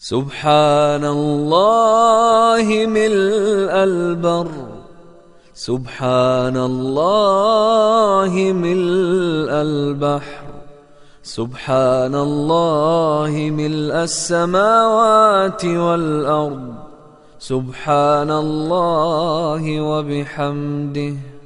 سبحان الله ملء البر. سبحان الله ملء البحر. سبحان الله ملء السماوات والأرض. سبحان الله وبحمده.